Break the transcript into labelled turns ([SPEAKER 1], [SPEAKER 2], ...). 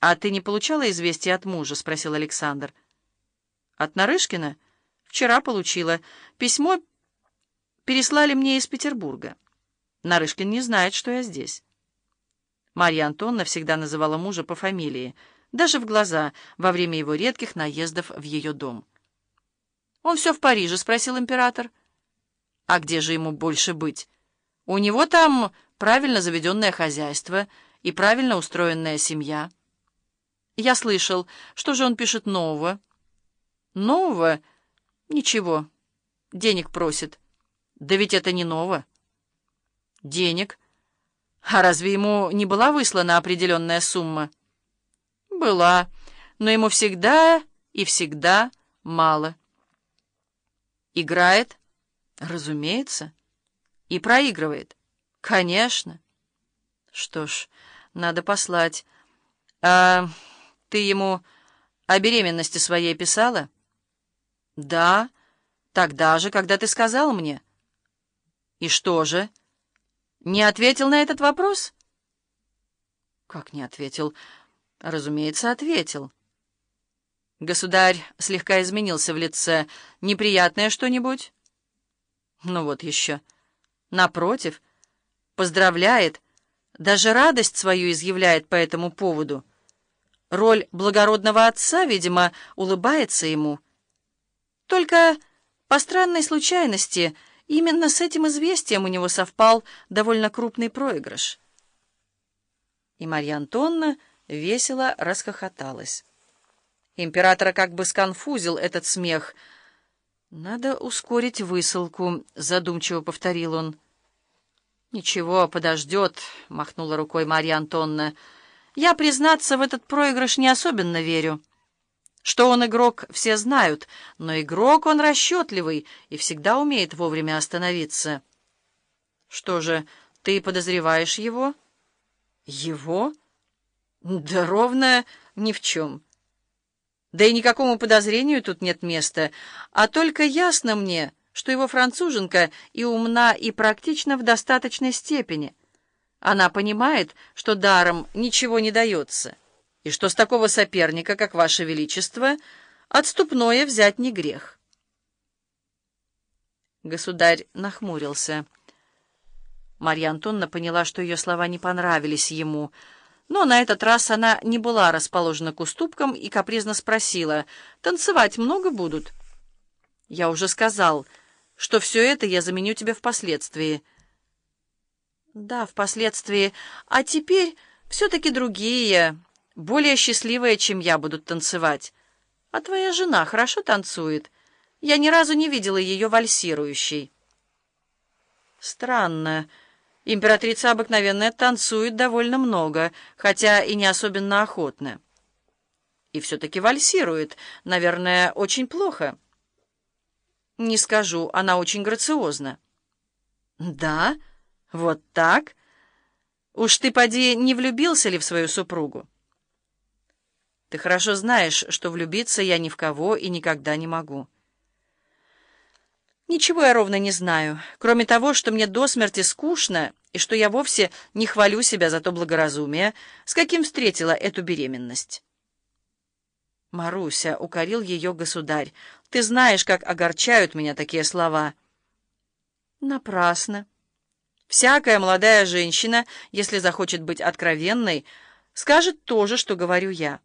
[SPEAKER 1] «А ты не получала известия от мужа?» — спросил Александр. «От Нарышкина? Вчера получила. Письмо переслали мне из Петербурга. Нарышкин не знает, что я здесь». Марья Антонна всегда называла мужа по фамилии, даже в глаза, во время его редких наездов в ее дом. «Он все в Париже?» — спросил император. «А где же ему больше быть? У него там правильно заведенное хозяйство и правильно устроенная семья». Я слышал, что же он пишет нового. Нового? Ничего. Денег просит. Да ведь это не ново. Денег? А разве ему не была выслана определенная сумма? Была, но ему всегда и всегда мало. Играет? Разумеется. И проигрывает? Конечно. Что ж, надо послать. А... Ты ему о беременности своей писала? Да, тогда же, когда ты сказал мне. И что же? Не ответил на этот вопрос? Как не ответил? Разумеется, ответил. Государь слегка изменился в лице. Неприятное что-нибудь? Ну вот еще. Напротив, поздравляет, даже радость свою изъявляет по этому поводу. Роль благородного отца, видимо, улыбается ему. Только по странной случайности именно с этим известием у него совпал довольно крупный проигрыш. И Марья Антонна весело расхохоталась. Императора как бы сконфузил этот смех. «Надо ускорить высылку», — задумчиво повторил он. «Ничего, подождет», — махнула рукой Марья Антонна. Я, признаться, в этот проигрыш не особенно верю. Что он игрок, все знают, но игрок он расчетливый и всегда умеет вовремя остановиться. Что же, ты подозреваешь его? Его? Да ровно ни в чем. Да и никакому подозрению тут нет места, а только ясно мне, что его француженка и умна, и практична в достаточной степени — она понимает, что даром ничего не дается, и что с такого соперника, как Ваше Величество, отступное взять не грех. Государь нахмурился. Марья Антонна поняла, что ее слова не понравились ему, но на этот раз она не была расположена к уступкам и капризно спросила, «Танцевать много будут?» «Я уже сказал, что все это я заменю тебе впоследствии». Да, впоследствии. А теперь все-таки другие, более счастливые, чем я, будут танцевать. А твоя жена хорошо танцует. Я ни разу не видела ее вальсирующей. Странно. Императрица обыкновенно танцует довольно много, хотя и не особенно охотно. И все-таки вальсирует, наверное, очень плохо. Не скажу, она очень грациозна. Да? «Вот так? Уж ты, поди, не влюбился ли в свою супругу?» «Ты хорошо знаешь, что влюбиться я ни в кого и никогда не могу». «Ничего я ровно не знаю, кроме того, что мне до смерти скучно и что я вовсе не хвалю себя за то благоразумие, с каким встретила эту беременность». «Маруся», — укорил ее государь, — «ты знаешь, как огорчают меня такие слова». «Напрасно». Всякая молодая женщина, если захочет быть откровенной, скажет то же, что говорю я.